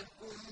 لكم